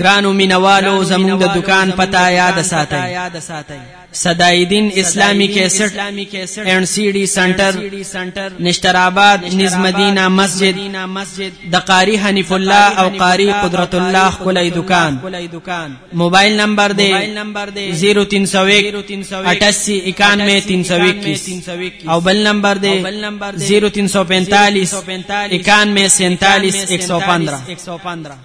ګرانو مینوالو زموږ د دکان پتا یاد ساتئ صدایدین اسلامی کیسټ اند سی ډی سنټر نشتر آباد نز مدینه مسجد د قاری حنیف الله او قاری قدرت الله کولای دکان موبایل نمبر دی 0301889321 او بل نمبر دی 0345 9147 115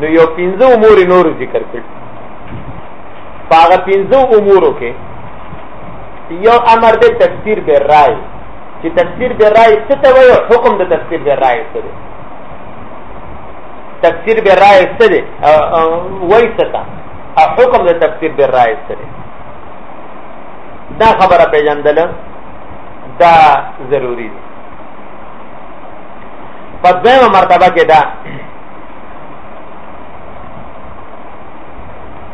نو یو پنځه امور نور ذکر کړ پاغه پنځه امورو کې یو امر د تفسیر به رائے چې تفسیر به رائے څه ته وایي حکم د تفسیر به رائے څه دی تفسیر به رائے څه دی وایي څه ته او حکم د تفسیر به رائے څه دی دا خبره پیژندل دا ضروری دی په دویمه مرتبه کې دا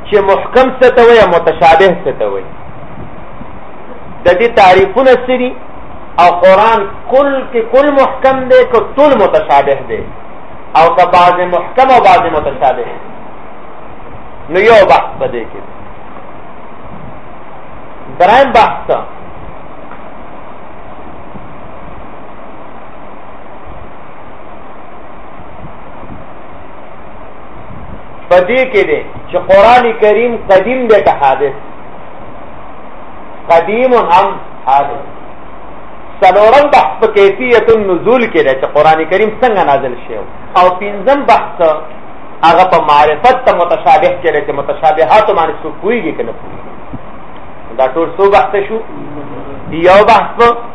چې محکم څه ته وایي متشابه څه ته وایي د دې تعریفونه سری او قران کل کې کل محکم دی که ټول متشابه دی او که بعض محکم او بعض متشابه نو یو بحث پدې کې برایم بحث پدې کې دی چې قران کریم قدیم دی که حادث قدیم هم حادث سلورم بحث په کیفیت النزول کې دی چې قران کریم څنګه نازل شوی او پنځم بحث هغه په معرفت ته متشابه کې دی چې متشابهات باندې څوک کویږي کنه دا ټول څو بحث شو یو بحث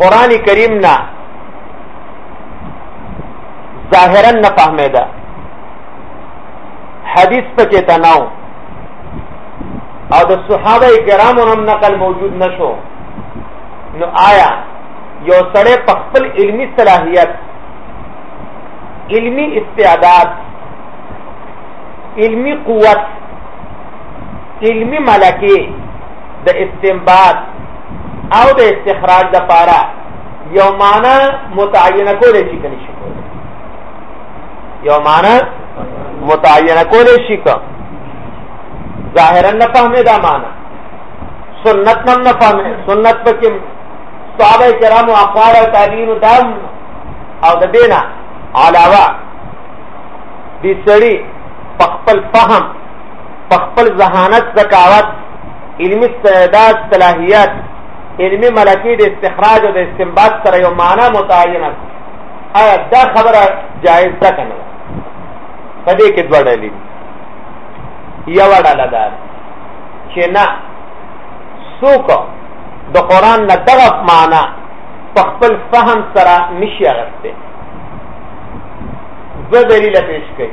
قران کریم نه ظاهرا نه فهمه ده حدیث پکې تناو او د صحابه کرامو هم نقل موجود نشو نو آیا یو سړی په خپل علمی صلاحیت علمی استعداد علمی قوت علمی ملکه د استنباط او د استخراج د پاره یو معنا متعینه کول شي کني شي کول یو معنا متعینه کول شي کا ظاهرا نه فهمه دا معنا سنت نم نه فهمه سنت پکې صحابه کرام او اقوال او تابعین دام او د دینا علاوه دې سړي په خپل فهم په خپل ذهانت ذکاوت علمي استعداد صلاحیت علمي ملکی د استخراج او د استنباط سره یو معنا متعینه آیا دا خبره جایز ده کنه په دې کې دوه ډلې یو ډله ده چې نه څوک د قران نه دغه معنا په خپل فهم سره نشي اغسته زه دلیل پیش کړم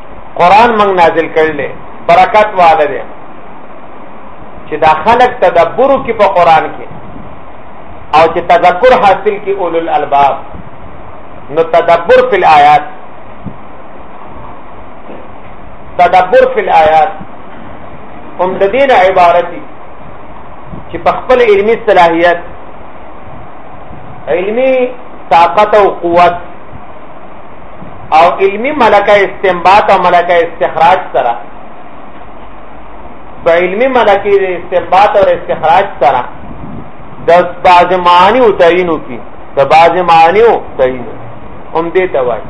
قران موږ نازل کړل برکت واله دی چې دا خلق تدبر کې په قران کې او چې تذکر حاصل کې اولو الالباب نو تدبر فی الآیات تدبر فی الآیات هم د دین عبارتي چې په خپل علمی صلاحیت علمی طاقت او قوت او علمی ملکه استنباط او ملکه استخراج سره په علمی ملکه استنباط او استخراج سره د بعض معنی او تعینو کی د بعض معنی او تعینو هم دې ته وایي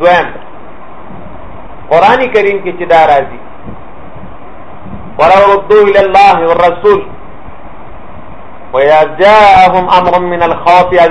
دویم قران کریم کې چې دا راځي ورودو الى الله والرسول ويا جاءهم امر من الخوف او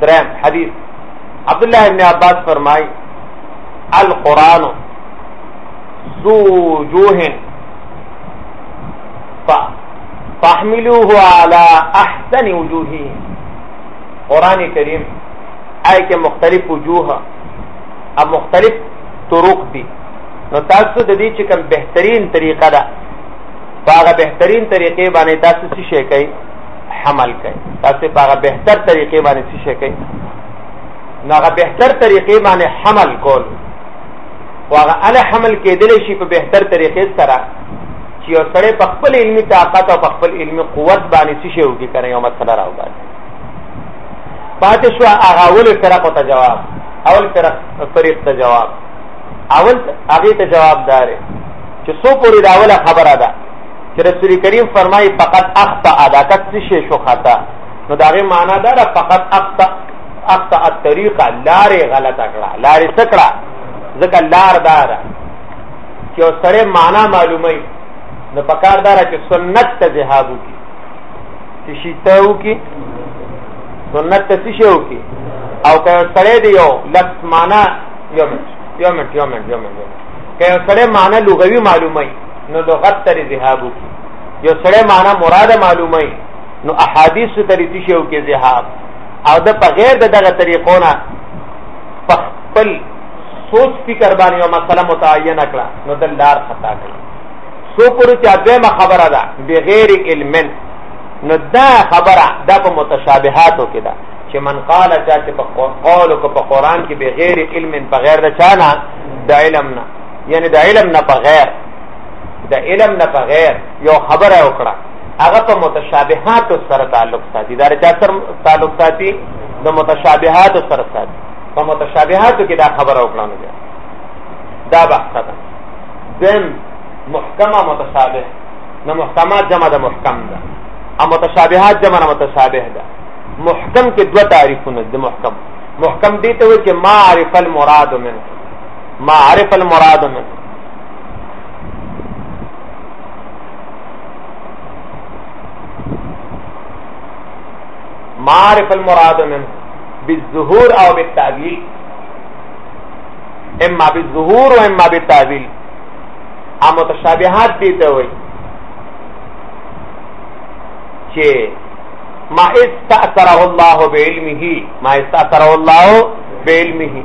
درم حدیث عبد الله ابن عباس فرمای القران ذو وجوه فاحملوه على احسن وجوهه قران کریم آی کې مختلف وجوه او مختلف طرق دي نو تاسو د دې چې کوم بهترین طریقه ده هغه بهترین طریقې باندې تاسو څه شي کوي حمل کوي تاسو په هغه بهتر طریقې باندې څه شي کوي نو هغه بهتر طریقې باندې حمل کول او هغه ال حمل کېدل شي په بهتر طریقې سره چې یو سړی په خپل علمي طاقت او په خپل علمي قوت باندې څه شي وږي کوي یو مسله راوړي پاتې شو هغه اول فرق ته جواب اول فرق فرق ته جواب اول هغه ته جوابدار چې سو پوری داوله خبره ده چې رسول کریم فرمایي فقط اخطا دا کټ څه شي شو خطا نو داغه معنا دا ده فقط اخطا اخطا الطريقه لارې غلطه کړه لارې څه کړه ځکه لار دا ده چې سره معنا معلومه نو پکار دار چې سنت ته ذهاب وکي چې شیته وکي سنت ته څه شي وکي او که سره دی یو لفظ معنا یو منټ یو منټ یو منټ یو منټ که سره معنا لغوي معلومه نو لغت تر ذهاب کی یو سره معنا مراد معلومه نو احادیث تر تشو کې ذهاب او د په غیر د دغه طریقو نه په خپل سوچ فکر باندې یو مسله متعین کړه نو د لار خطا کړه سو پر چې اځمه خبره ده بغیر علم نو دا خبره دا په متشابهاتو کې ده چې من قال چا چې په قول او په قران کې بغیر علم بغیر د چانه د علم نه یعنی د علم نه بغیر د علم نه بغیر یو خبره وکړه هغه په متشابهات سره تعلق ساتي دا چا سره تعلق ساتي د متشابهات سره ساتي په متشابهات کې دا خبره وکړه نو دا بحث ده دیم محکمه متشابه نو محکمات جمع د محکم ده او متشابهات جمع متشابه ده محکم کې دوه تعریفونه د محکم محکم دي ته چې معرف المراد منه معرف المراد منه معرف المراد منه بالظهور او بالتعویل اما بالظهور و اما بالتعویل ا متشابهات دي ته وي چې ما استأثره الله بعلمه ما استأثره الله بعلمه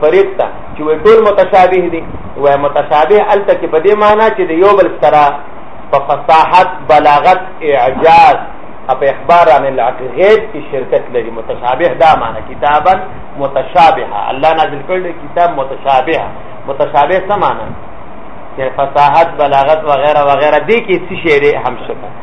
فریق ته چې وې ټول متشابه دي وې متشابه الته کې په دې معنی چې د یو بل سره په فصاحت بلاغت اعجاز اپ اخبار عن العقل غیب کی شرکت لري متشابه دا معنی کتابا متشابه الله نازل کړل کتاب متشابه متشابه څه معنی چې فصاحت بلاغت وغیرہ وغیرہ دې کې څه شی هم شته